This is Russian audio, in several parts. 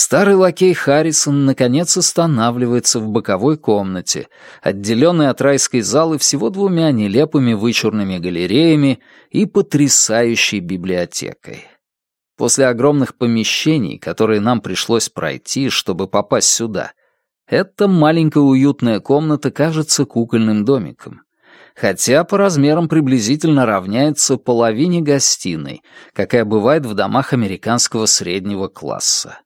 Старый лакей Харрисон наконец останавливается в боковой комнате, отделенной от райской залы всего двумя нелепыми вычурными галереями и потрясающей библиотекой. После огромных помещений, которые нам пришлось пройти, чтобы попасть сюда, эта маленькая уютная комната кажется кукольным домиком хотя по размерам приблизительно равняется половине гостиной, какая бывает в домах американского среднего класса.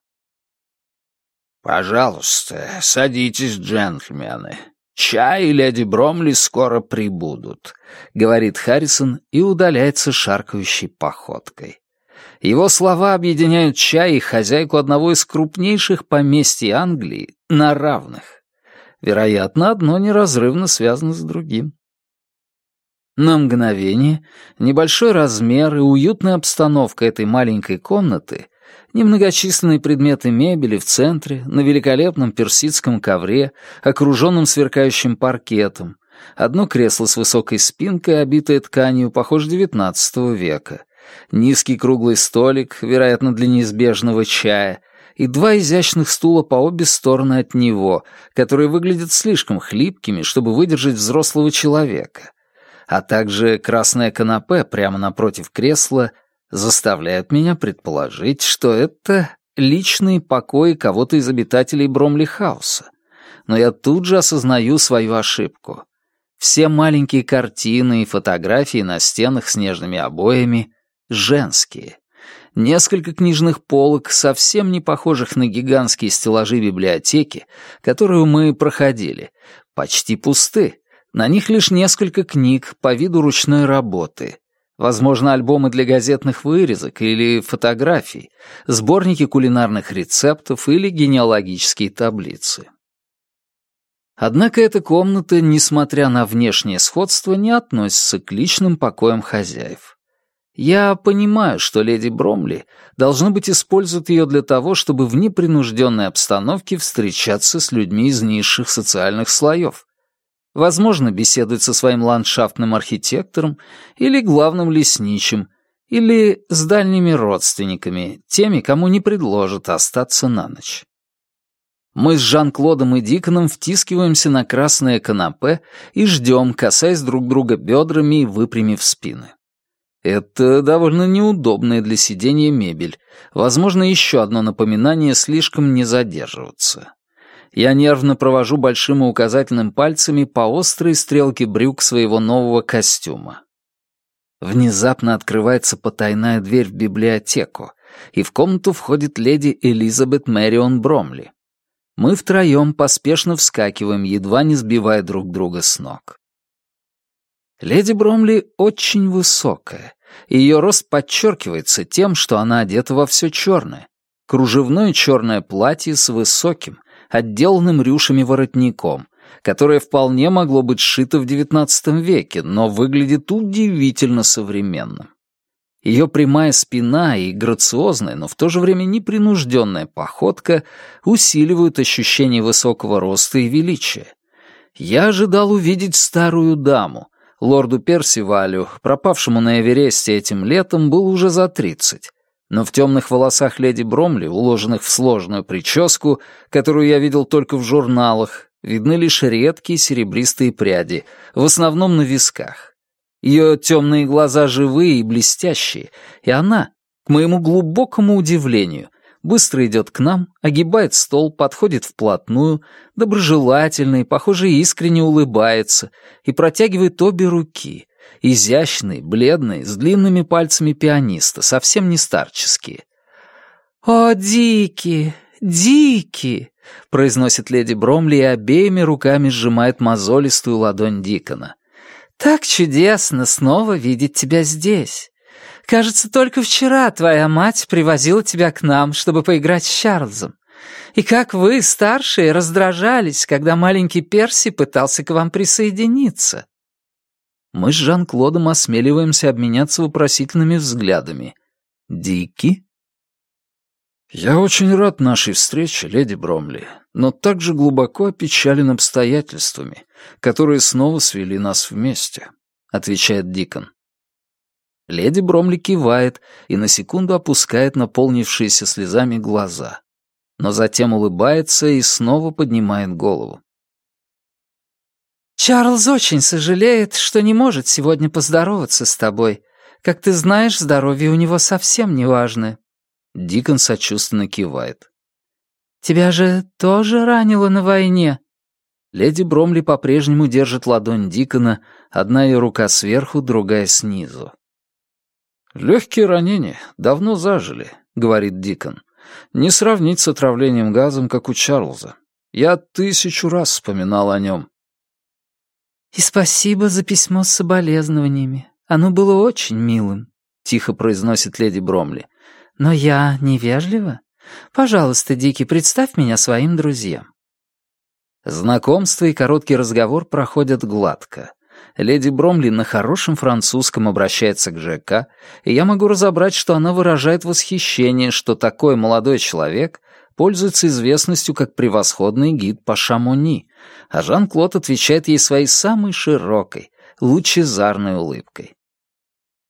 «Пожалуйста, садитесь, джентльмены. Чай и леди Бромли скоро прибудут», — говорит Харрисон и удаляется шаркающей походкой. Его слова объединяют чай и хозяйку одного из крупнейших поместий Англии на равных. Вероятно, одно неразрывно связано с другим. На мгновение небольшой размер и уютная обстановка этой маленькой комнаты Немногочисленные предметы мебели в центре, на великолепном персидском ковре, окруженном сверкающим паркетом. Одно кресло с высокой спинкой, обитое тканью, похоже, XIX века. Низкий круглый столик, вероятно, для неизбежного чая, и два изящных стула по обе стороны от него, которые выглядят слишком хлипкими, чтобы выдержать взрослого человека а также красное канапе прямо напротив кресла заставляют меня предположить, что это личные покои кого-то из обитателей Бромли-хауса. Но я тут же осознаю свою ошибку. Все маленькие картины и фотографии на стенах с нежными обоями женские. Несколько книжных полок, совсем не похожих на гигантские стеллажи библиотеки, которую мы проходили, почти пусты. На них лишь несколько книг по виду ручной работы. Возможно, альбомы для газетных вырезок или фотографий, сборники кулинарных рецептов или генеалогические таблицы. Однако эта комната, несмотря на внешнее сходство, не относится к личным покоям хозяев. Я понимаю, что леди Бромли, должно быть, использует ее для того, чтобы в непринужденной обстановке встречаться с людьми из низших социальных слоев, Возможно, беседует со своим ландшафтным архитектором или главным лесничим, или с дальними родственниками, теми, кому не предложат остаться на ночь. Мы с Жан-Клодом и Диконом втискиваемся на красное канапе и ждем, касаясь друг друга бедрами и выпрямив спины. Это довольно неудобная для сидения мебель. Возможно, еще одно напоминание слишком не задерживаться. Я нервно провожу большим и указательным пальцами по острой стрелке брюк своего нового костюма. Внезапно открывается потайная дверь в библиотеку, и в комнату входит леди Элизабет Мэрион Бромли. Мы втроем поспешно вскакиваем, едва не сбивая друг друга с ног. Леди Бромли очень высокая, и ее рост подчеркивается тем, что она одета во все черное. Кружевное черное платье с высоким, отделанным рюшами воротником, которое вполне могло быть сшито в XIX веке, но выглядит удивительно современным. Ее прямая спина и грациозная, но в то же время непринужденная походка усиливают ощущение высокого роста и величия. Я ожидал увидеть старую даму. Лорду Персивалю, пропавшему на Эвересте этим летом, было уже за тридцать но в темных волосах леди Бромли, уложенных в сложную прическу, которую я видел только в журналах, видны лишь редкие серебристые пряди, в основном на висках. Ее темные глаза живые и блестящие, и она, к моему глубокому удивлению, быстро идет к нам, огибает стол, подходит вплотную, доброжелательно и, похоже, искренне улыбается и протягивает обе руки — Изящный, бледный, с длинными пальцами пианиста, совсем не старческие. «О, Дики, Дики!» — произносит леди Бромли и обеими руками сжимает мозолистую ладонь Дикона. «Так чудесно снова видеть тебя здесь. Кажется, только вчера твоя мать привозила тебя к нам, чтобы поиграть с Чарльзом. И как вы, старшие, раздражались, когда маленький Перси пытался к вам присоединиться. Мы с Жан-Клодом осмеливаемся обменяться вопросительными взглядами. «Дики?» «Я очень рад нашей встрече, леди Бромли, но также глубоко опечален обстоятельствами, которые снова свели нас вместе», — отвечает Дикон. Леди Бромли кивает и на секунду опускает наполнившиеся слезами глаза. но затем улыбается и снова поднимает голову. «Чарльз очень сожалеет, что не может сегодня поздороваться с тобой. Как ты знаешь, здоровье у него совсем не важное». Дикон сочувственно кивает. «Тебя же тоже ранило на войне?» Леди Бромли по-прежнему держит ладонь Дикона, одна ее рука сверху, другая снизу. «Легкие ранения давно зажили», — говорит Дикон. «Не сравнить с отравлением газом, как у Чарльза. Я тысячу раз вспоминал о нем». «И спасибо за письмо с соболезнованиями. Оно было очень милым», — тихо произносит леди Бромли. «Но я невежлива. Пожалуйста, Дики, представь меня своим друзьям». Знакомство и короткий разговор проходят гладко. Леди Бромли на хорошем французском обращается к ЖК, и я могу разобрать, что она выражает восхищение, что такой молодой человек пользуется известностью как превосходный гид по Шамони, а Жан-Клод отвечает ей своей самой широкой, лучезарной улыбкой.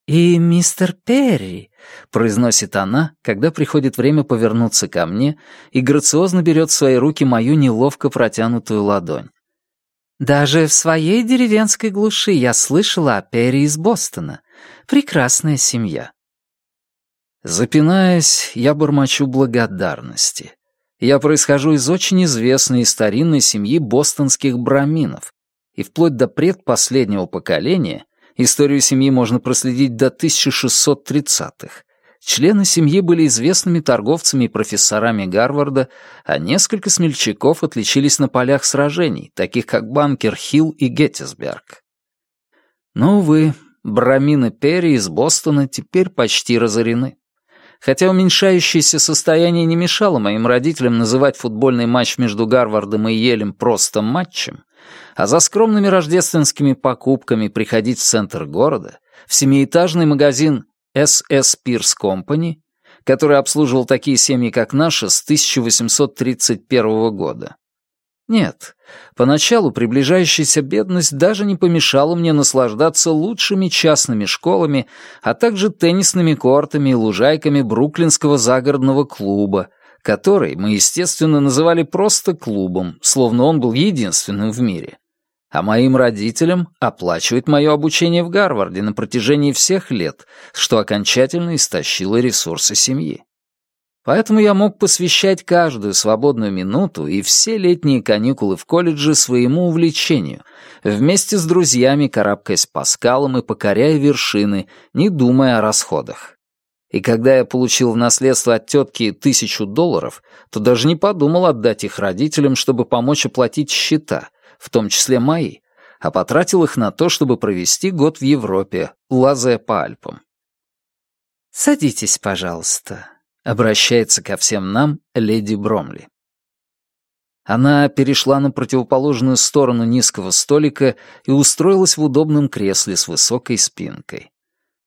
«И мистер Перри», — произносит она, когда приходит время повернуться ко мне, и грациозно берет в свои руки мою неловко протянутую ладонь. «Даже в своей деревенской глуши я слышала о Перри из Бостона. Прекрасная семья». Запинаясь, я бормочу благодарности. Я происхожу из очень известной и старинной семьи бостонских браминов, и вплоть до предпоследнего поколения историю семьи можно проследить до 1630-х. Члены семьи были известными торговцами и профессорами Гарварда, а несколько смельчаков отличились на полях сражений, таких как Банкер Хилл и Геттисберг. Но, увы, Брамины Перри из Бостона теперь почти разорены. Хотя уменьшающееся состояние не мешало моим родителям называть футбольный матч между Гарвардом и Елем просто матчем, а за скромными рождественскими покупками приходить в центр города, в семиэтажный магазин SS Pierce Company, который обслуживал такие семьи, как наша, с 1831 года. Нет, поначалу приближающаяся бедность даже не помешала мне наслаждаться лучшими частными школами, а также теннисными кортами и лужайками Бруклинского загородного клуба, который мы, естественно, называли просто клубом, словно он был единственным в мире. А моим родителям оплачивать мое обучение в Гарварде на протяжении всех лет, что окончательно истощило ресурсы семьи. Поэтому я мог посвящать каждую свободную минуту и все летние каникулы в колледже своему увлечению, вместе с друзьями карабкаясь по скалам и покоряя вершины, не думая о расходах. И когда я получил в наследство от тетки тысячу долларов, то даже не подумал отдать их родителям, чтобы помочь оплатить счета, в том числе мои, а потратил их на то, чтобы провести год в Европе, лазая по Альпам. «Садитесь, пожалуйста», — обращается ко всем нам леди Бромли. Она перешла на противоположную сторону низкого столика и устроилась в удобном кресле с высокой спинкой.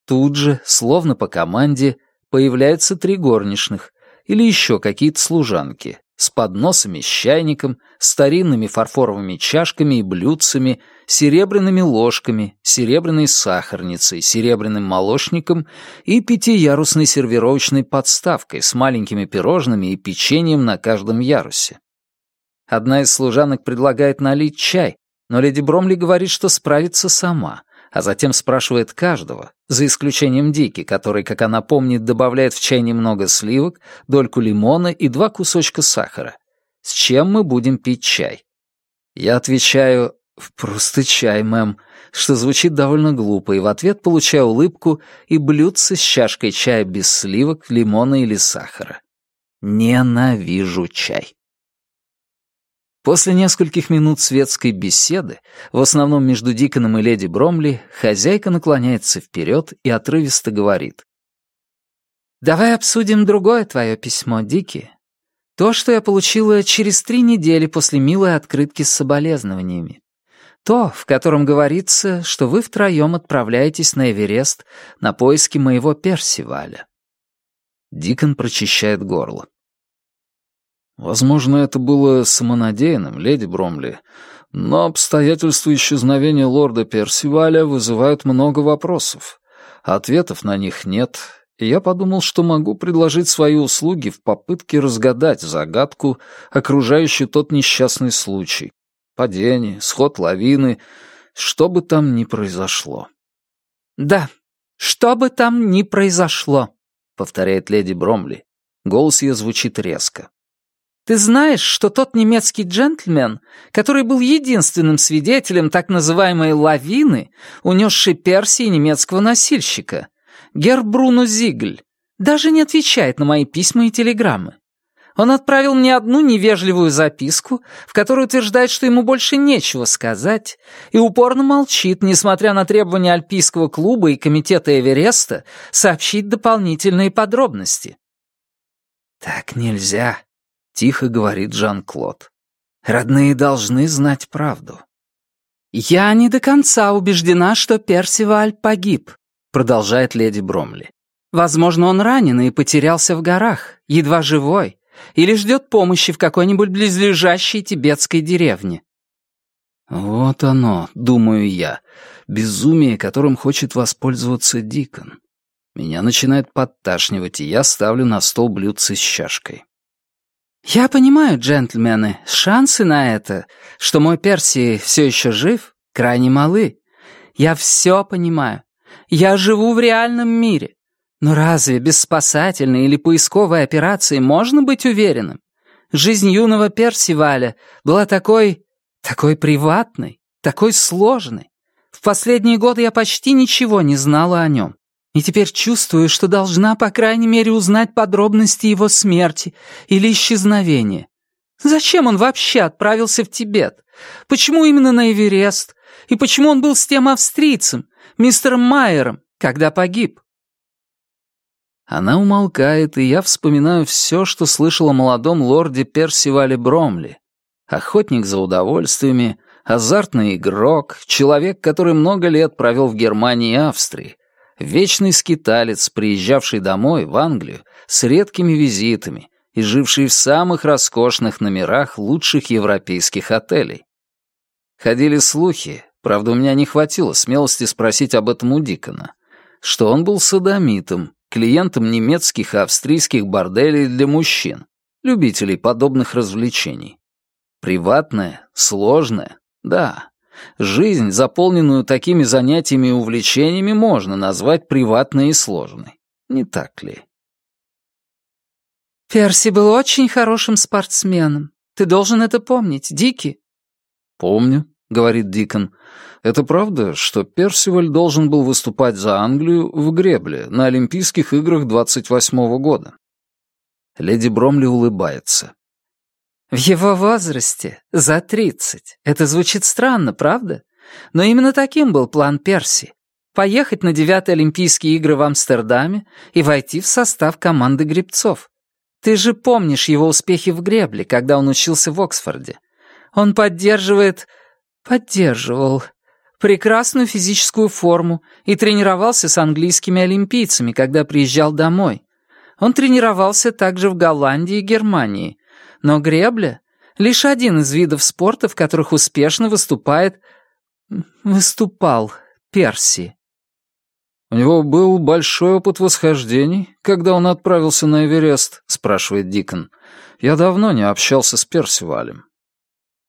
Тут же, словно по команде, появляются три горничных или еще какие-то служанки с подносами с чайником, старинными фарфоровыми чашками и блюдцами, серебряными ложками, серебряной сахарницей, серебряным молочником и пятиярусной сервировочной подставкой с маленькими пирожными и печеньем на каждом ярусе. Одна из служанок предлагает налить чай, но леди Бромли говорит, что справится сама, а затем спрашивает каждого, за исключением Дики, который, как она помнит, добавляет в чай немного сливок, дольку лимона и два кусочка сахара. С чем мы будем пить чай? Я отвечаю «Просто чай, мэм», что звучит довольно глупо, и в ответ получаю улыбку и блюдце с чашкой чая без сливок, лимона или сахара. Ненавижу чай. После нескольких минут светской беседы, в основном между Диконом и леди Бромли, хозяйка наклоняется вперед и отрывисто говорит. «Давай обсудим другое твое письмо, Дики. То, что я получила через три недели после милой открытки с соболезнованиями. То, в котором говорится, что вы втроем отправляетесь на Эверест на поиски моего Персиваля». Дикон прочищает горло. Возможно, это было самонадеянным, леди Бромли, но обстоятельства исчезновения лорда Персиваля вызывают много вопросов. Ответов на них нет, и я подумал, что могу предложить свои услуги в попытке разгадать загадку, окружающую тот несчастный случай. Падение, сход лавины, что бы там ни произошло. «Да, что бы там ни произошло», — повторяет леди Бромли. Голос ее звучит резко. «Ты знаешь, что тот немецкий джентльмен, который был единственным свидетелем так называемой «лавины», унесшей Персии немецкого носильщика, Герр Бруно Зигль, даже не отвечает на мои письма и телеграммы. Он отправил мне одну невежливую записку, в которой утверждает, что ему больше нечего сказать, и упорно молчит, несмотря на требования Альпийского клуба и комитета Эвереста сообщить дополнительные подробности. «Так нельзя», — тихо говорит Жан-Клод. «Родные должны знать правду». «Я не до конца убеждена, что Персиваль погиб», — продолжает леди Бромли. «Возможно, он ранен и потерялся в горах, едва живой, или ждет помощи в какой-нибудь близлежащей тибетской деревне. Вот оно, думаю я, безумие, которым хочет воспользоваться Дикон. Меня начинает подташнивать, и я ставлю на стол блюдце с чашкой. «Я понимаю, джентльмены, шансы на это, что мой Перси все еще жив, крайне малы. Я все понимаю. Я живу в реальном мире. Но разве без спасательной или поисковой операции можно быть уверенным? Жизнь юного Персиваля была такой... такой приватной, такой сложной. В последние годы я почти ничего не знала о нем. И теперь чувствую, что должна, по крайней мере, узнать подробности его смерти или исчезновения. Зачем он вообще отправился в Тибет? Почему именно на Эверест? И почему он был с тем австрийцем, мистером Майером, когда погиб? Она умолкает, и я вспоминаю все, что слышал о молодом лорде Персивале Бромли. Охотник за удовольствиями, азартный игрок, человек, который много лет провел в Германии и Австрии, вечный скиталец, приезжавший домой, в Англию, с редкими визитами и живший в самых роскошных номерах лучших европейских отелей. Ходили слухи, правда, у меня не хватило смелости спросить об этом у Дикона, что он был садомитом, клиентам немецких и австрийских борделей для мужчин, любителей подобных развлечений. Приватная, сложная, да. Жизнь, заполненную такими занятиями и увлечениями, можно назвать приватной и сложной. Не так ли? Перси был очень хорошим спортсменом. Ты должен это помнить, Дики. Помню, говорит Дикон. Это правда, что Персиваль должен был выступать за Англию в гребле на Олимпийских играх 28-го года? Леди Бромли улыбается. В его возрасте, за тридцать. Это звучит странно, правда? Но именно таким был план Перси. Поехать на девятые Олимпийские игры в Амстердаме и войти в состав команды гребцов. Ты же помнишь его успехи в гребле, когда он учился в Оксфорде. Он поддерживает Поддерживал. Прекрасную физическую форму и тренировался с английскими олимпийцами, когда приезжал домой. Он тренировался также в Голландии и Германии. Но гребля — лишь один из видов спорта, в которых успешно выступает... выступал Перси. «У него был большой опыт восхождений, когда он отправился на Эверест», — спрашивает Дикон. «Я давно не общался с Персивалем.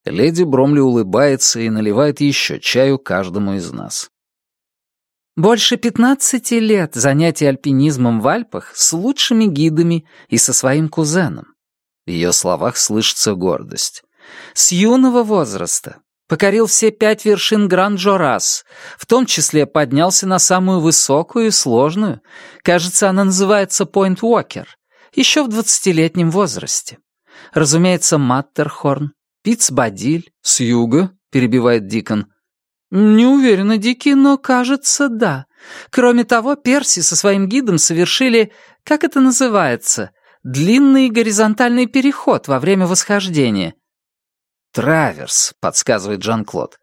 Леди Бромли улыбается и наливает еще чаю каждому из нас. Больше пятнадцати лет занятий альпинизмом в Альпах с лучшими гидами и со своим кузеном. В ее словах слышится гордость. С юного возраста. Покорил все пять вершин Гран-Жорас, в том числе поднялся на самую высокую и сложную, кажется, она называется Пойнт Уокер, еще в двадцатилетнем возрасте. Разумеется, Маттерхорн, Пицбадиль с юга?» — перебивает Дикон. «Не уверена, Дики, но, кажется, да. Кроме того, Перси со своим гидом совершили, как это называется, длинный горизонтальный переход во время восхождения». «Траверс», — подсказывает Жан-Клод.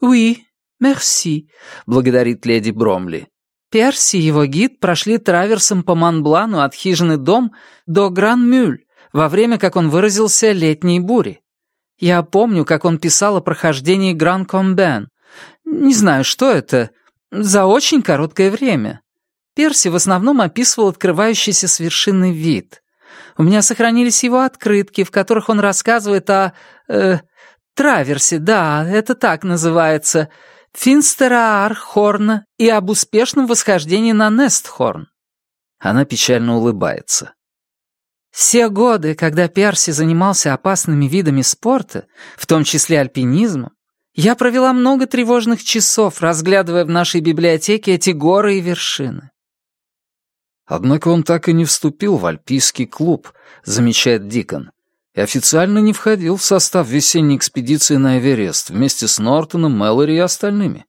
«Уи, мерси», — благодарит леди Бромли. Перси и его гид прошли траверсом по Монблану от хижины дом до Гран-Мюль во время, как он выразился, летней бури. Я помню, как он писал о прохождении Гран-Комбен. Не знаю, что это. За очень короткое время. Перси в основном описывал открывающийся с вершины вид. У меня сохранились его открытки, в которых он рассказывает о... Э, траверсе, да, это так называется, Финстера Архорна и об успешном восхождении на Нестхорн. Она печально улыбается. Все годы, когда Перси занимался опасными видами спорта, в том числе альпинизмом, я провела много тревожных часов, разглядывая в нашей библиотеке эти горы и вершины. Однако он так и не вступил в альпийский клуб, замечает Дикон, и официально не входил в состав весенней экспедиции на Эверест вместе с Нортоном, Мэлори и остальными.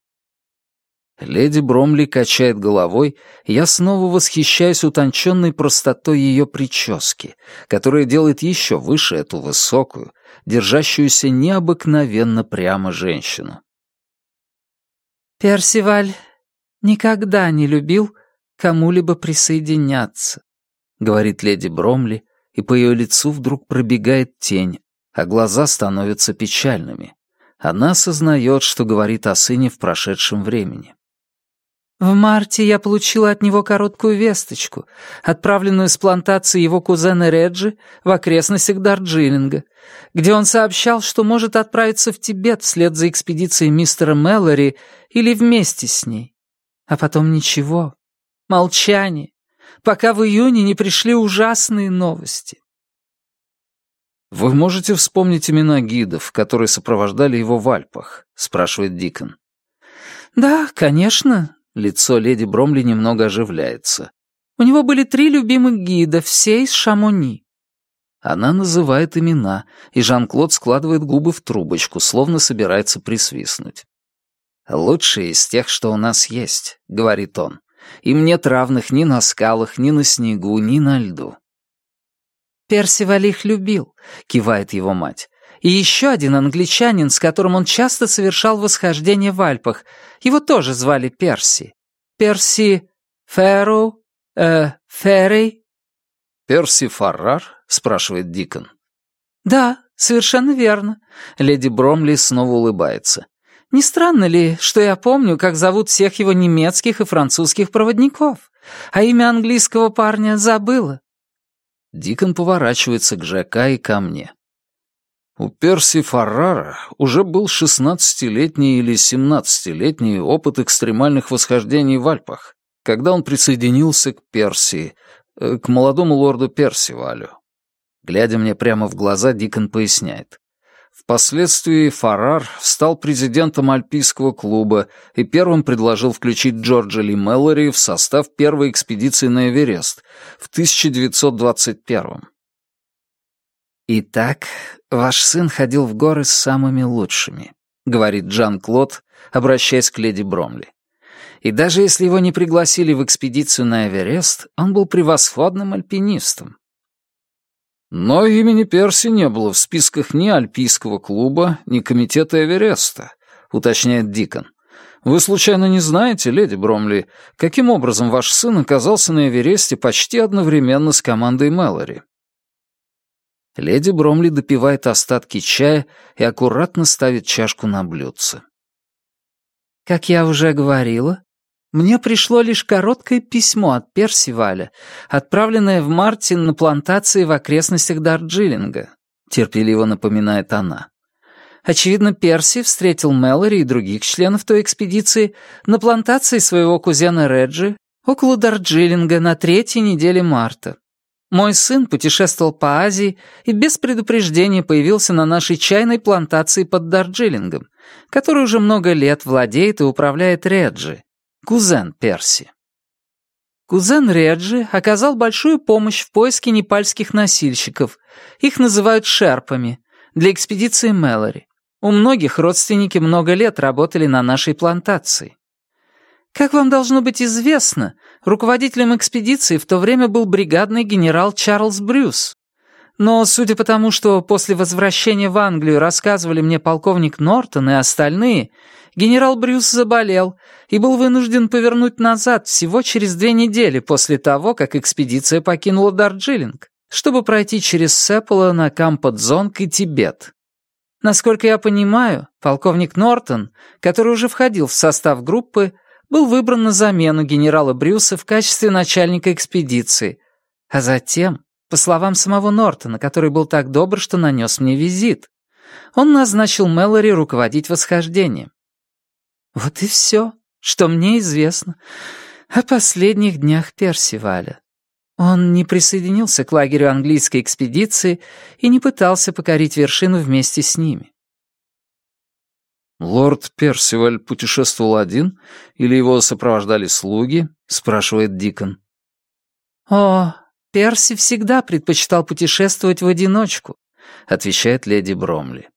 Леди Бромли качает головой, и я снова восхищаюсь утонченной простотой ее прически, которая делает еще выше эту высокую, держащуюся необыкновенно прямо женщину. «Персиваль никогда не любил кому-либо присоединяться», — говорит леди Бромли, и по ее лицу вдруг пробегает тень, а глаза становятся печальными. Она осознает, что говорит о сыне в прошедшем времени. В марте я получила от него короткую весточку, отправленную с плантации его кузена Реджи в окрестностях Дарджилинга, где он сообщал, что может отправиться в Тибет вслед за экспедицией мистера Мэллори или вместе с ней. А потом ничего. Молчание. Пока в июне не пришли ужасные новости. «Вы можете вспомнить имена гидов, которые сопровождали его в Альпах?» — спрашивает Дикон. «Да, конечно», Лицо леди Бромли немного оживляется. «У него были три любимых гида, все из Шамони». Она называет имена, и Жан-Клод складывает губы в трубочку, словно собирается присвистнуть. «Лучшие из тех, что у нас есть», — говорит он. «Им нет равных ни на скалах, ни на снегу, ни на льду». «Персиваль их любил», — кивает его мать. И еще один англичанин, с которым он часто совершал восхождение в Альпах. Его тоже звали Перси. Перси Ферру... э... Феррей? «Перси Фаррар?» — спрашивает Дикон. «Да, совершенно верно». Леди Бромли снова улыбается. «Не странно ли, что я помню, как зовут всех его немецких и французских проводников, а имя английского парня забыла?» Дикон поворачивается к ЖК и ко мне. У Перси Фаррара уже был 16-летний или 17-летний опыт экстремальных восхождений в Альпах, когда он присоединился к Перси, э, к молодому лорду Персивалю. Глядя мне прямо в глаза, Дикон поясняет. Впоследствии Фаррар стал президентом Альпийского клуба и первым предложил включить Джорджа Ли Мэллори в состав первой экспедиции на Эверест в 1921 «Итак, ваш сын ходил в горы с самыми лучшими», — говорит Жан-Клод, обращаясь к леди Бромли. «И даже если его не пригласили в экспедицию на Эверест, он был превосходным альпинистом». «Но имени Перси не было в списках ни Альпийского клуба, ни Комитета Эвереста», — уточняет Дикон. «Вы случайно не знаете, леди Бромли, каким образом ваш сын оказался на Эвересте почти одновременно с командой Мэлори?» Леди Бромли допивает остатки чая и аккуратно ставит чашку на блюдце. «Как я уже говорила, мне пришло лишь короткое письмо от Персиваля, отправленное в марте на плантации в окрестностях Дарджилинга», терпеливо напоминает она. Очевидно, Перси встретил Мэлори и других членов той экспедиции на плантации своего кузена Реджи около Дарджилинга на третьей неделе марта. Мой сын путешествовал по Азии и без предупреждения появился на нашей чайной плантации под Дарджилингом, который уже много лет владеет и управляет Реджи, кузен Перси. Кузен Реджи оказал большую помощь в поиске непальских носильщиков, их называют шерпами, для экспедиции Мэлори. У многих родственники много лет работали на нашей плантации. Как вам должно быть известно, руководителем экспедиции в то время был бригадный генерал Чарльз Брюс. Но судя по тому, что после возвращения в Англию рассказывали мне полковник Нортон и остальные, генерал Брюс заболел и был вынужден повернуть назад всего через две недели после того, как экспедиция покинула Дарджилинг, чтобы пройти через Сепола на Кампотзонг и Тибет. Насколько я понимаю, полковник Нортон, который уже входил в состав группы, был выбран на замену генерала Брюса в качестве начальника экспедиции, а затем, по словам самого Нортона, который был так добр, что нанес мне визит, он назначил Мэлори руководить восхождением. Вот и все, что мне известно о последних днях Персиваля. Он не присоединился к лагерю английской экспедиции и не пытался покорить вершину вместе с ними. «Лорд Персиваль путешествовал один или его сопровождали слуги?» — спрашивает Дикон. «О, Перси всегда предпочитал путешествовать в одиночку», — отвечает леди Бромли.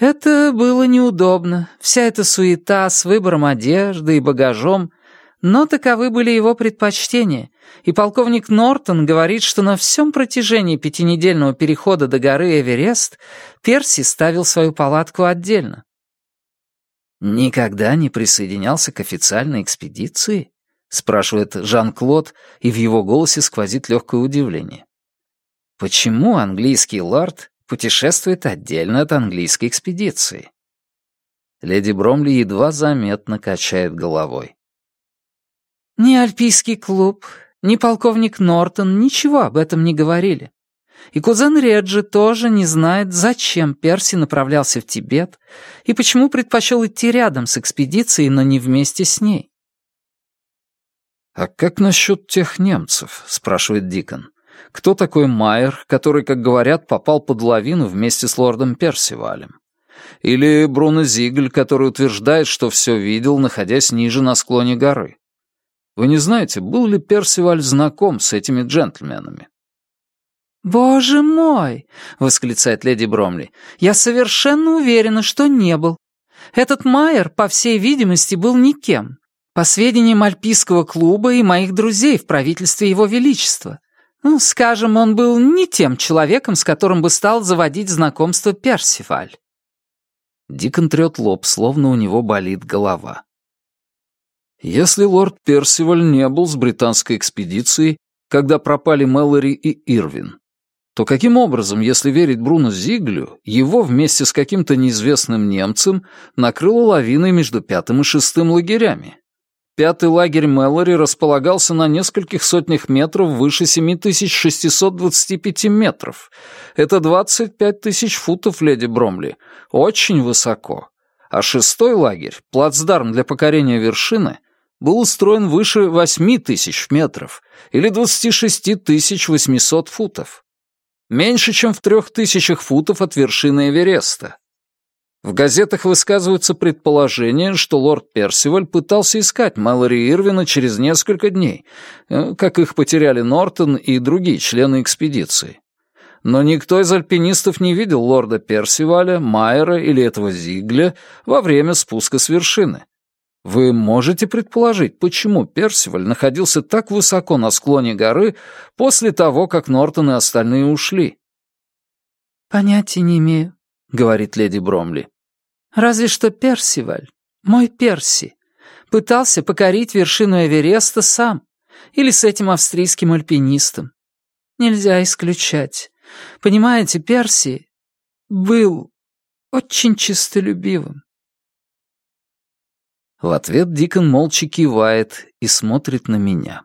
«Это было неудобно, вся эта суета с выбором одежды и багажом, но таковы были его предпочтения, и полковник Нортон говорит, что на всем протяжении пятинедельного перехода до горы Эверест Перси ставил свою палатку отдельно. «Никогда не присоединялся к официальной экспедиции?» — спрашивает Жан-Клод, и в его голосе сквозит легкое удивление. «Почему английский лорд путешествует отдельно от английской экспедиции?» Леди Бромли едва заметно качает головой. «Ни Альпийский клуб, ни полковник Нортон ничего об этом не говорили. И кузен Реджи тоже не знает, зачем Перси направлялся в Тибет и почему предпочел идти рядом с экспедицией, но не вместе с ней. «А как насчет тех немцев?» — спрашивает Дикон. «Кто такой Майер, который, как говорят, попал под лавину вместе с лордом Персивалем? Или Бруно Зигль, который утверждает, что все видел, находясь ниже на склоне горы? Вы не знаете, был ли Персиваль знаком с этими джентльменами?» «Боже мой!» — восклицает леди Бромли. «Я совершенно уверена, что не был. Этот Майер, по всей видимости, был никем. По сведениям Альпийского клуба и моих друзей в правительстве Его Величества. Ну, скажем, он был не тем человеком, с которым бы стал заводить знакомство Персиваль». Дикон трет лоб, словно у него болит голова. Если лорд Персиваль не был с британской экспедицией, когда пропали Мэлори и Ирвин, то каким образом, если верить Бруно Зиглю, его вместе с каким-то неизвестным немцем накрыло лавиной между пятым и шестым лагерями? Пятый лагерь Мэлори располагался на нескольких сотнях метров выше 7625 метров. Это 25 тысяч футов, леди Бромли. Очень высоко. А шестой лагерь, плацдарм для покорения вершины, был устроен выше 8 тысяч метров или 26 800 футов меньше, чем в трех тысячах футов от вершины Эвереста. В газетах высказываются предположения, что лорд Персиваль пытался искать Мэлори Ирвина через несколько дней, э, как их потеряли Нортон и другие члены экспедиции. Но никто из альпинистов не видел лорда Персиваля, Майера или этого Зигля во время спуска с вершины. Вы можете предположить, почему Персиваль находился так высоко на склоне горы после того, как Нортон и остальные ушли? «Понятия не имею», — говорит леди Бромли. «Разве что Персиваль, мой Перси, пытался покорить вершину Эвереста сам или с этим австрийским альпинистом. Нельзя исключать. Понимаете, Перси был очень честолюбивым. В ответ Дикон молча кивает и смотрит на меня.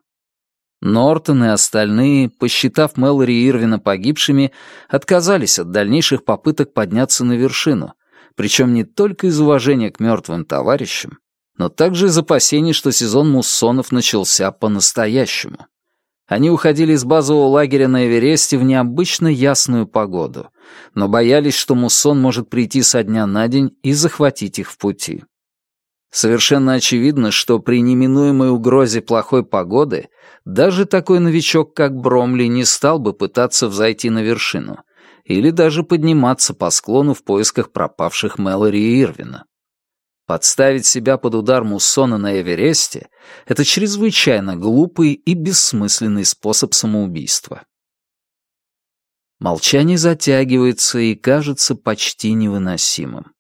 Нортон и остальные, посчитав Мэлори и Ирвина погибшими, отказались от дальнейших попыток подняться на вершину, причем не только из уважения к мертвым товарищам, но также из опасений, что сезон муссонов начался по-настоящему. Они уходили из базового лагеря на Эвересте в необычно ясную погоду, но боялись, что муссон может прийти со дня на день и захватить их в пути. Совершенно очевидно, что при неминуемой угрозе плохой погоды даже такой новичок, как Бромли, не стал бы пытаться взойти на вершину или даже подниматься по склону в поисках пропавших Мэлори и Ирвина. Подставить себя под удар муссона на Эвересте — это чрезвычайно глупый и бессмысленный способ самоубийства. Молчание затягивается и кажется почти невыносимым.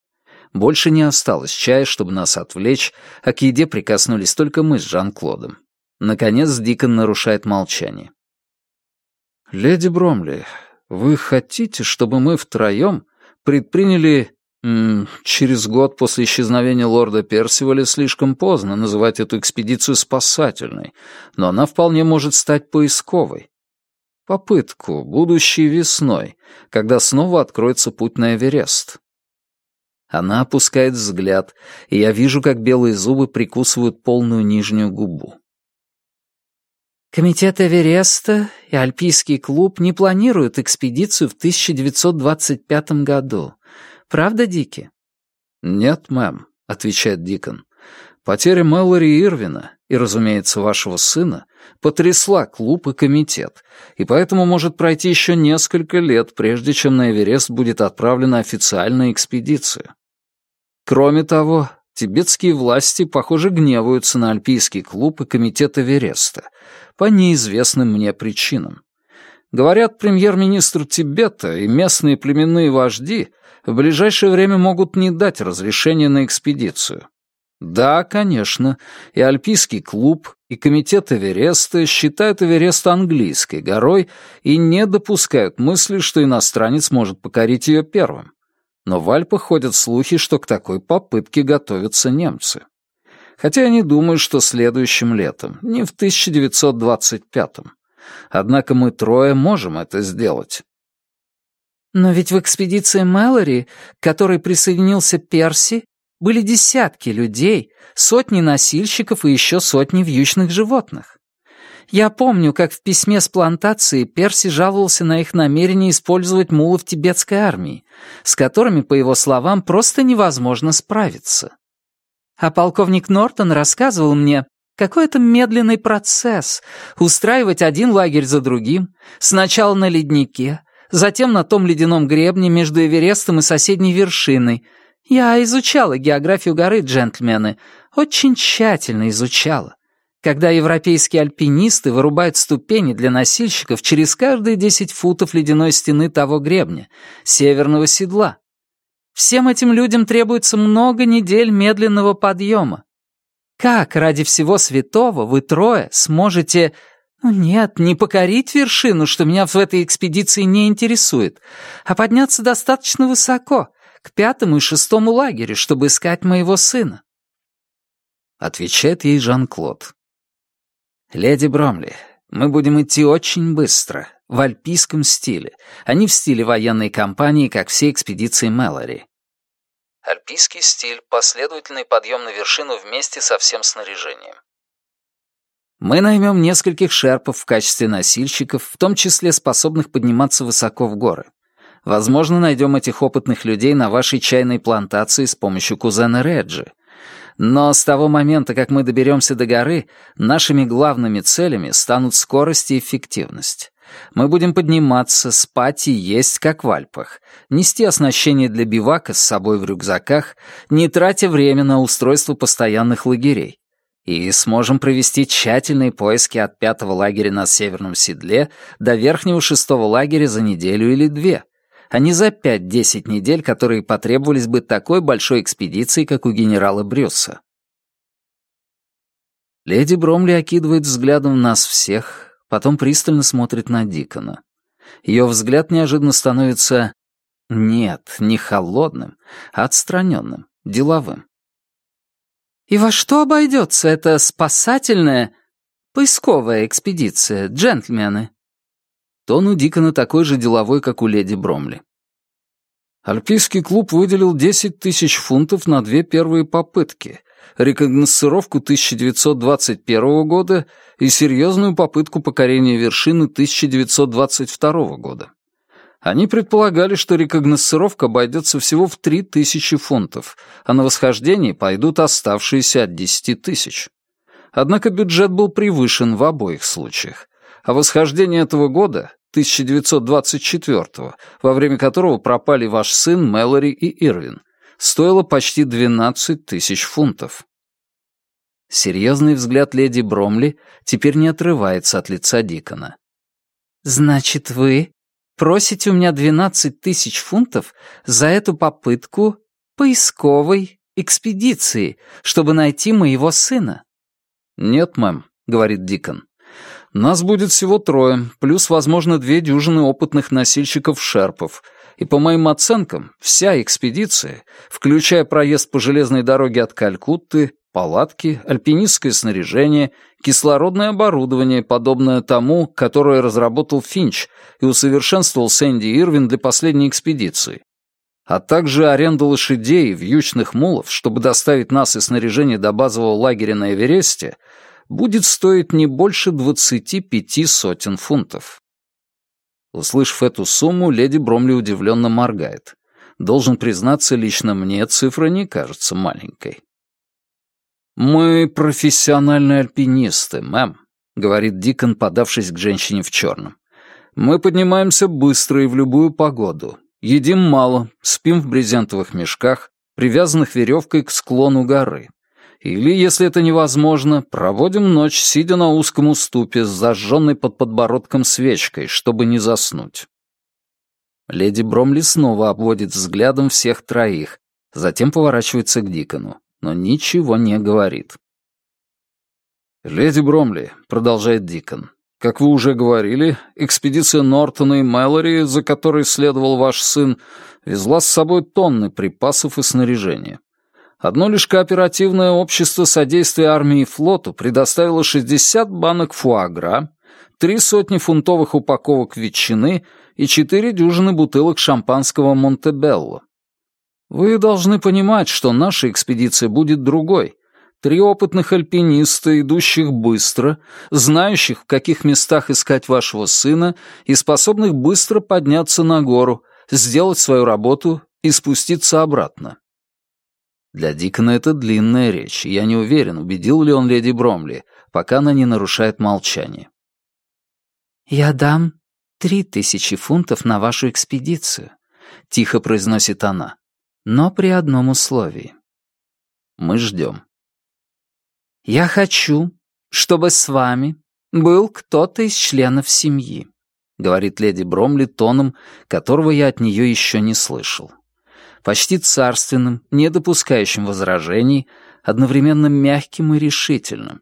Больше не осталось чая, чтобы нас отвлечь, а к еде прикоснулись только мы с Жан-Клодом. Наконец Дикон нарушает молчание. «Леди Бромли, вы хотите, чтобы мы втроем предприняли через год после исчезновения лорда Персиваля слишком поздно называть эту экспедицию спасательной, но она вполне может стать поисковой. Попытку, будущей весной, когда снова откроется путь на Эверест. Она опускает взгляд, и я вижу, как белые зубы прикусывают полную нижнюю губу. Комитет Эвереста и Альпийский клуб не планируют экспедицию в 1925 году. Правда, Дики?» «Нет, мэм», — отвечает Дикон. «Потеря Мэлори Ирвина и, разумеется, вашего сына потрясла клуб и комитет, и поэтому может пройти еще несколько лет, прежде чем на Эверест будет отправлена официальная экспедиция. Кроме того, тибетские власти, похоже, гневаются на Альпийский клуб и комитет Эвереста по неизвестным мне причинам. Говорят, премьер-министр Тибета и местные племенные вожди в ближайшее время могут не дать разрешения на экспедицию. Да, конечно, и Альпийский клуб, и комитет Эвереста считают Эверест английской горой и не допускают мысли, что иностранец может покорить ее первым. Но в Альпах ходят слухи, что к такой попытке готовятся немцы. Хотя я не думаю, что следующим летом, не в 1925-м. Однако мы трое можем это сделать. Но ведь в экспедиции Мэлори, к которой присоединился Перси, были десятки людей, сотни носильщиков и еще сотни вьючных животных. Я помню, как в письме с плантации Перси жаловался на их намерение использовать мулов тибетской армии, с которыми, по его словам, просто невозможно справиться. А полковник Нортон рассказывал мне, какой это медленный процесс — устраивать один лагерь за другим, сначала на леднике, затем на том ледяном гребне между Эверестом и соседней вершиной. Я изучала географию горы, джентльмены, очень тщательно изучала. Когда европейские альпинисты вырубают ступени для носильщиков через каждые 10 футов ледяной стены того гребня, северного седла. Всем этим людям требуется много недель медленного подъема. Как ради всего святого вы трое сможете... Ну нет, не покорить вершину, что меня в этой экспедиции не интересует, а подняться достаточно высоко, к пятому и шестому лагерю, чтобы искать моего сына. Отвечает ей Жан-Клод. «Леди Бромли, мы будем идти очень быстро, в альпийском стиле, а не в стиле военной кампании, как все экспедиции Мэлори. Альпийский стиль — последовательный подъем на вершину вместе со всем снаряжением. Мы наймем нескольких шерпов в качестве носильщиков, в том числе способных подниматься высоко в горы. Возможно, найдем этих опытных людей на вашей чайной плантации с помощью кузена Реджи. Но с того момента, как мы доберемся до горы, нашими главными целями станут скорость и эффективность. Мы будем подниматься, спать и есть, как в Альпах, нести оснащение для бивака с собой в рюкзаках, не тратя время на устройство постоянных лагерей. И сможем провести тщательные поиски от пятого лагеря на Северном Седле до верхнего шестого лагеря за неделю или две, а не за пять-десять недель, которые потребовались бы такой большой экспедиции, как у генерала Брюса. Леди Бромли окидывает взглядом нас всех, потом пристально смотрит на Дикона. Ее взгляд неожиданно становится... Нет, не холодным, а отстраненным, деловым. «И во что обойдется эта спасательная, поисковая экспедиция, джентльмены?» Тон у Дикона такой же деловой, как у леди Бромли. Альпийский клуб выделил 10 тысяч фунтов на две первые попытки, рекогносцировку 1921 года и серьезную попытку покорения вершины 1922 года. Они предполагали, что рекогносцировка обойдется всего в 3000 фунтов, а на восхождение пойдут оставшиеся от 10 тысяч. Однако бюджет был превышен в обоих случаях, а восхождение этого года 1924 во время которого пропали ваш сын Мэлори и Ирвин, стоило почти 12 тысяч фунтов. Серьезный взгляд леди Бромли теперь не отрывается от лица Дикона. «Значит, вы просите у меня 12 тысяч фунтов за эту попытку поисковой экспедиции, чтобы найти моего сына?» «Нет, мэм», — говорит Дикон. Нас будет всего трое, плюс, возможно, две дюжины опытных носильщиков-шерпов. И по моим оценкам, вся экспедиция, включая проезд по железной дороге от Калькутты, палатки, альпинистское снаряжение, кислородное оборудование, подобное тому, которое разработал Финч и усовершенствовал Сэнди Ирвин для последней экспедиции, а также аренда лошадей и вьючных мулов, чтобы доставить нас и снаряжение до базового лагеря на Эвересте — будет стоить не больше двадцати пяти сотен фунтов. Услышав эту сумму, леди Бромли удивленно моргает. Должен признаться, лично мне цифра не кажется маленькой. «Мы профессиональные альпинисты, мэм», — говорит Дикон, подавшись к женщине в черном. «Мы поднимаемся быстро и в любую погоду. Едим мало, спим в брезентовых мешках, привязанных веревкой к склону горы. Или, если это невозможно, проводим ночь, сидя на узком уступе с зажженной под подбородком свечкой, чтобы не заснуть. Леди Бромли снова обводит взглядом всех троих, затем поворачивается к Дикону, но ничего не говорит. «Леди Бромли», — продолжает Дикон, — «как вы уже говорили, экспедиция Нортона и Мэлори, за которой следовал ваш сын, везла с собой тонны припасов и снаряжения. Одно лишь кооперативное общество содействия армии и флоту предоставило 60 банок фуагра, три сотни фунтовых упаковок ветчины и четыре дюжины бутылок шампанского Монтебелло. Вы должны понимать, что наша экспедиция будет другой. Три опытных альпиниста, идущих быстро, знающих, в каких местах искать вашего сына и способных быстро подняться на гору, сделать свою работу и спуститься обратно. Для Дикона это длинная речь, и я не уверен, убедил ли он леди Бромли, пока она не нарушает молчание. «Я дам три тысячи фунтов на вашу экспедицию», — тихо произносит она, — «но при одном условии». Мы ждем. «Я хочу, чтобы с вами был кто-то из членов семьи», — говорит леди Бромли тоном, которого я от нее еще не слышал почти царственным, не допускающим возражений, одновременно мягким и решительным.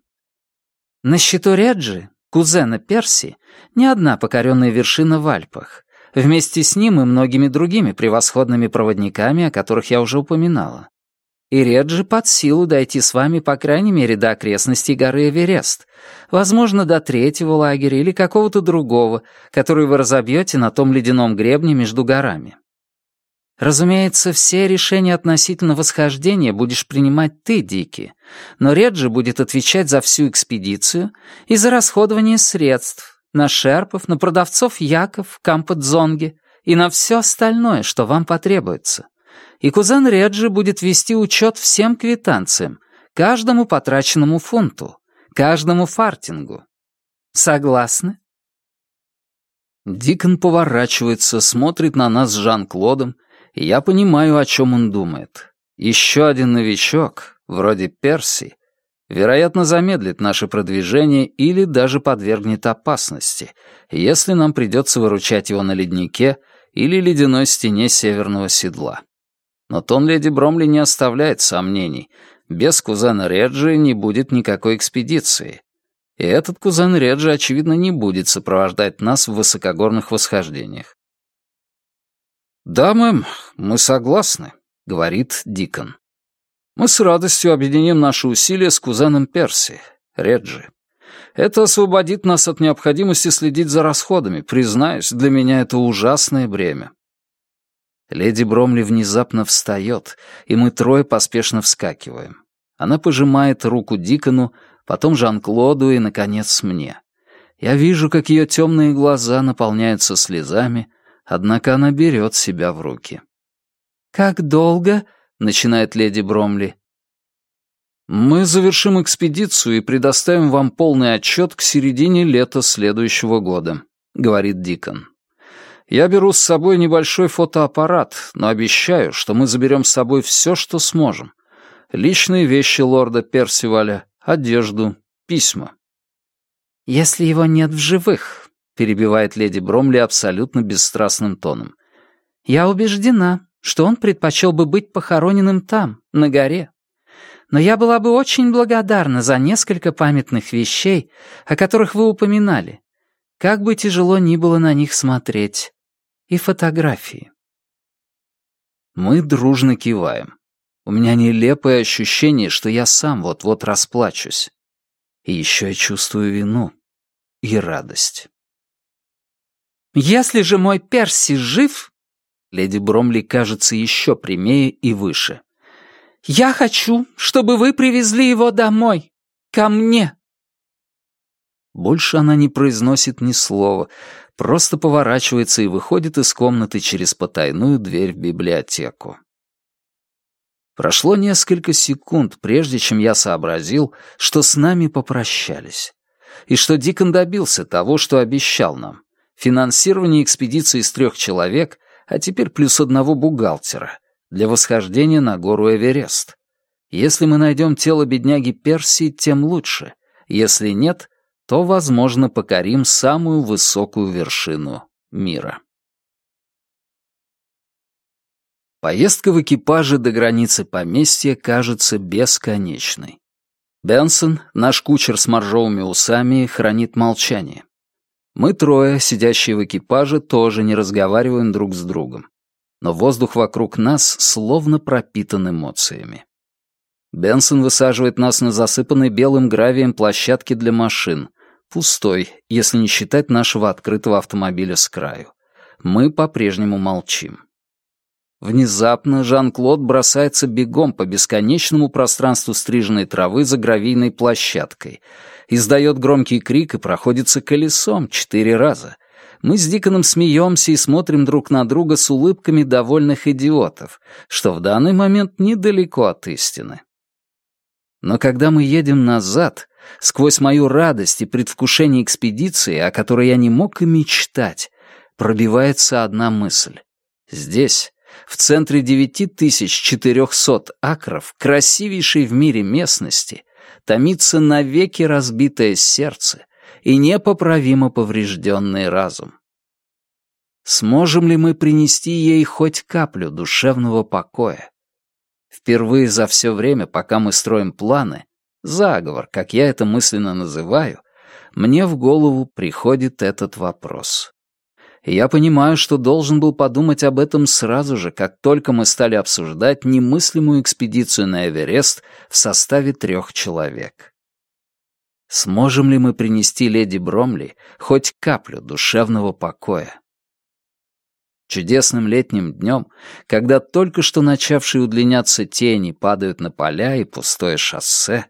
На счету Реджи, кузена Перси, не одна покоренная вершина в Альпах, вместе с ним и многими другими превосходными проводниками, о которых я уже упоминала. И Реджи под силу дойти с вами по крайней мере до окрестностей горы Эверест, возможно, до третьего лагеря или какого-то другого, который вы разобьете на том ледяном гребне между горами. Разумеется, все решения относительно восхождения будешь принимать ты, Дики, но Реджи будет отвечать за всю экспедицию и за расходование средств на шерпов, на продавцов яков, кампотзонги и на все остальное, что вам потребуется. И кузен Реджи будет вести учет всем квитанциям, каждому потраченному фунту, каждому фартингу. Согласны? Дикон поворачивается, смотрит на нас с Жан-Клодом, я понимаю, о чем он думает. Еще один новичок, вроде Перси, вероятно, замедлит наше продвижение или даже подвергнет опасности, если нам придется выручать его на леднике или ледяной стене северного седла. Но тон леди Бромли не оставляет сомнений. Без кузена Реджи не будет никакой экспедиции. И этот кузен Реджи, очевидно, не будет сопровождать нас в высокогорных восхождениях. «Да, мэм, мы согласны», — говорит Дикон. «Мы с радостью объединим наши усилия с кузеном Перси, Реджи. Это освободит нас от необходимости следить за расходами. Признаюсь, для меня это ужасное бремя». Леди Бромли внезапно встает, и мы трое поспешно вскакиваем. Она пожимает руку Дикону, потом Жан-Клоду и, наконец, мне. Я вижу, как ее темные глаза наполняются слезами, Однако она берет себя в руки. «Как долго?» — начинает леди Бромли. «Мы завершим экспедицию и предоставим вам полный отчет к середине лета следующего года», — говорит Дикон. «Я беру с собой небольшой фотоаппарат, но обещаю, что мы заберем с собой все, что сможем. Личные вещи лорда Персиваля, одежду, письма». «Если его нет в живых, перебивает леди Бромли абсолютно бесстрастным тоном. «Я убеждена, что он предпочел бы быть похороненным там, на горе. Но я была бы очень благодарна за несколько памятных вещей, о которых вы упоминали. Как бы тяжело ни было на них смотреть. И фотографии. Мы дружно киваем. У меня нелепое ощущение, что я сам вот-вот расплачусь. И еще я чувствую вину и радость. «Если же мой Перси жив...» Леди Бромли кажется еще прямее и выше. «Я хочу, чтобы вы привезли его домой. Ко мне». Больше она не произносит ни слова, просто поворачивается и выходит из комнаты через потайную дверь в библиотеку. Прошло несколько секунд, прежде чем я сообразил, что с нами попрощались. И что Дикон добился того, что обещал нам. Финансирование экспедиции из трех человек, а теперь плюс одного бухгалтера, для восхождения на гору Эверест. Если мы найдем тело бедняги Перси, тем лучше. Если нет, то, возможно, покорим самую высокую вершину мира. Поездка в экипаже до границы поместья кажется бесконечной. Бенсон, наш кучер с моржовыми усами, хранит молчание. Мы трое, сидящие в экипаже, тоже не разговариваем друг с другом. Но воздух вокруг нас словно пропитан эмоциями. Бенсон высаживает нас на засыпанной белым гравием площадке для машин. Пустой, если не считать нашего открытого автомобиля с краю. Мы по-прежнему молчим. Внезапно Жан-Клод бросается бегом по бесконечному пространству стриженной травы за гравийной площадкой, издает громкий крик и проходится колесом четыре раза. Мы с Диконом смеемся и смотрим друг на друга с улыбками довольных идиотов, что в данный момент недалеко от истины. Но когда мы едем назад, сквозь мою радость и предвкушение экспедиции, о которой я не мог и мечтать, пробивается одна мысль. Здесь, в центре 9400 акров, красивейшей в мире местности, томится навеки разбитое сердце и непоправимо поврежденный разум. Сможем ли мы принести ей хоть каплю душевного покоя? Впервые за все время, пока мы строим планы, заговор, как я это мысленно называю, мне в голову приходит этот вопрос я понимаю, что должен был подумать об этом сразу же, как только мы стали обсуждать немыслимую экспедицию на Эверест в составе трех человек. Сможем ли мы принести леди Бромли хоть каплю душевного покоя? Чудесным летним днем, когда только что начавшие удлиняться тени падают на поля и пустое шоссе,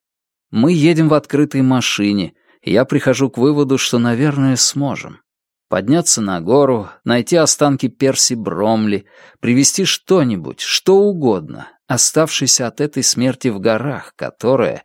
мы едем в открытой машине, и я прихожу к выводу, что, наверное, сможем подняться на гору, найти останки Перси Бромли, привезти что-нибудь, что угодно, оставшееся от этой смерти в горах, которая...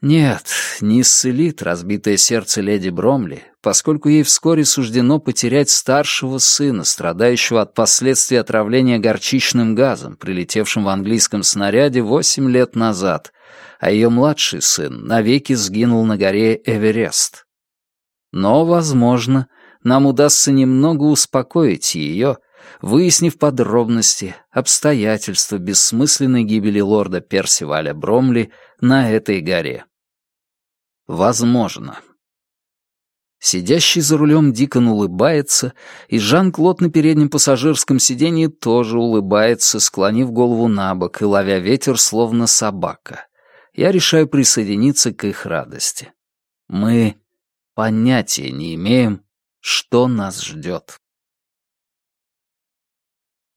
Нет, не исцелит разбитое сердце леди Бромли, поскольку ей вскоре суждено потерять старшего сына, страдающего от последствий отравления горчичным газом, прилетевшим в английском снаряде восемь лет назад, а ее младший сын навеки сгинул на горе Эверест. Но, возможно, нам удастся немного успокоить ее, выяснив подробности, обстоятельства бессмысленной гибели лорда Персиваля Бромли на этой горе. Возможно. Сидящий за рулем Дикон улыбается, и Жан-Клод на переднем пассажирском сиденье тоже улыбается, склонив голову на бок и ловя ветер, словно собака. Я решаю присоединиться к их радости. Мы понятия не имеем, что нас ждет.